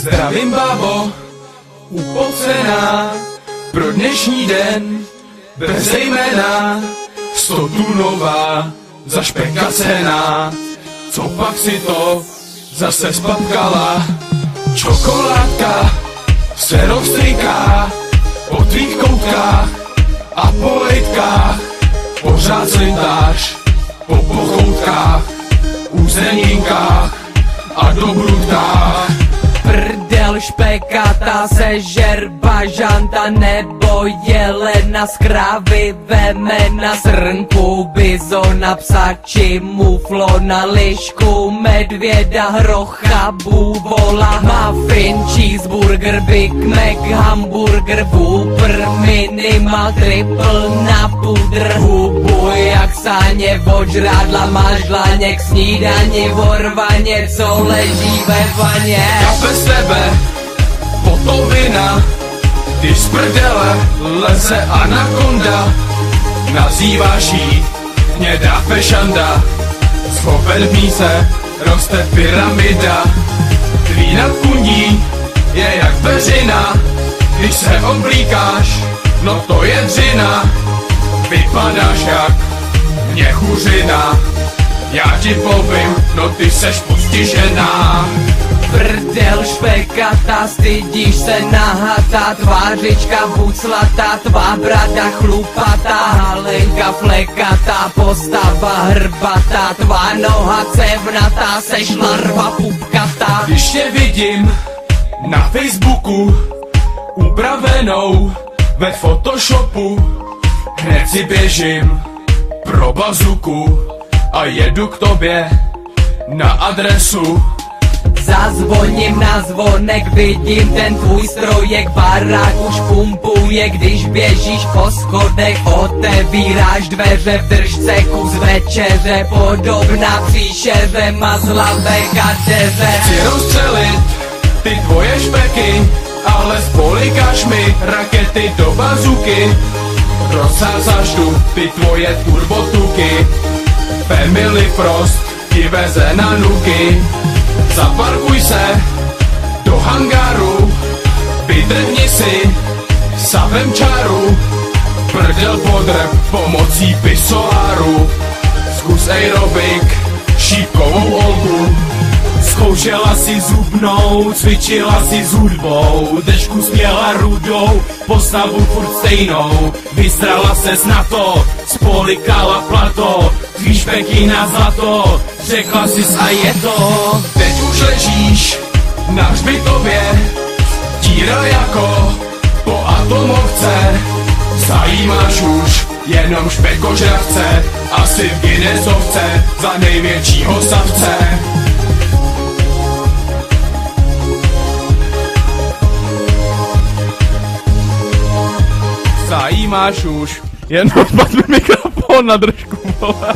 Zdravím babo, upocená, pro dnešní den, bez jména, sto tunová, za špeka cena, co pak si to zase spapkala, čokoládka se rozstryká po tvých koutkách a po lejtkách, pořád slintáš po pochoutkách, úzeninkách a dobrutkách. Špekata se žerba žanta nebo jelena z krávy veme na srnku bizona psa či muflona lišku medvěda hrocha bůvola muffin cheeseburger Big Mac hamburger Whopper minimal triple na pudr hubu jak sáně ožrádla máš dlaně k snídani vorvaně co leží ve vaně. Kape z tebe, potovina, když z prdele leze anakonda, nazýváš jí hnědá fešanda, v míse roste pyramida, tvý nadkundí je jak peřina, když se oblíkáš, no to je dřina, vypadáš jak měchuřina, já ti povím, no ty seš postižená. Prdel špekata, stydíš se nahatá Tvářička buclatá, tvá brada chlupatá Halenka flekatá, postava hrbatá Tvá noha cevnatá, seš larva pupkatá. Když tě vidím na Facebooku upravenou ve Photoshopu, hned si běžím pro bazuku a jedu k tobě na adresu. Zazvoním na zvonek, vidím ten tvůj strojek Barák už pumpuje, když běžíš po schodech Otevíráš dveře v držce, kus večeře Podobná příšeře, mazlavé kadeře Chci rozstřelit ty tvoje špeky, ale spolikáš mi rakety do bazuky. Rozsázáš tu ty tvoje turbotuky, Family Frost ti veze na nuky. Zaparkuj se do hangáru, vydrhni si savem čáru, prdel podrb pomocí pisoáru. Zkus aerobik, šípkovou olgu, Zkoušela si zubnou, cvičila si s hudbou Držku směla rudou, postavu furt stejnou Vystrala ses na to, spolikala plato Tvý špeky na zlato, řekla si a je to Teď už ležíš na hřbitově, díra jako po atomovce. Zajímáš už jenom špekožravce, asi v Guinnessovce za největšího savce. Zajímáš už. Jen odpadl mikrofon na držku, vole.